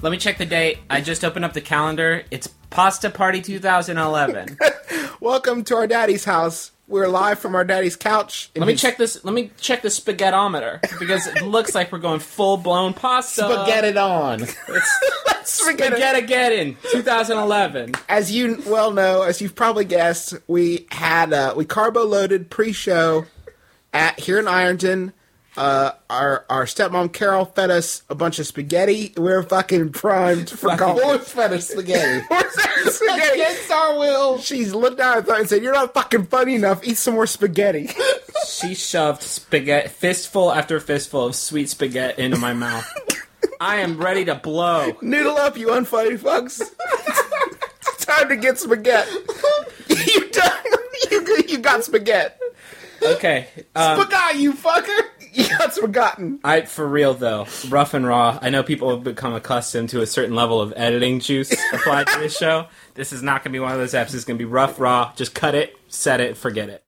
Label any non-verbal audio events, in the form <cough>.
Let me check the date. I just opened up the calendar. It's Pasta Party 2011. <laughs> Welcome to our daddy's house. We're live from our daddy's couch. Let me his check this. Let me check the spaghettometer because it <laughs> looks like we're going full blown pasta. Spaghetti it on. <laughs> spaghetti. Spaghetti 2011. As you well know, as you've probably guessed, we had uh, we carbo loaded pre-show at here in Ironton. Uh, our our stepmom Carol fed us a bunch of spaghetti. We're fucking primed for golf. Horse fetish spaghetti. <laughs> spaghetti. Against our will. She's looked down at us and said, "You're not fucking funny enough. Eat some more spaghetti." <laughs> She shoved spaghetti fistful after fistful of sweet spaghetti into my mouth. I am ready to blow. Noodle up, you unfunny fucks. it's time to get spaghetti. <laughs> you done? You, you got spaghetti. Okay. Um, Spaghetti, you fucker. Got spaghetti. I for real though, rough and raw. I know people have become accustomed to a certain level of editing juice applied to this show. This is not going to be one of those episodes. It's going to be rough, raw. Just cut it, set it, forget it.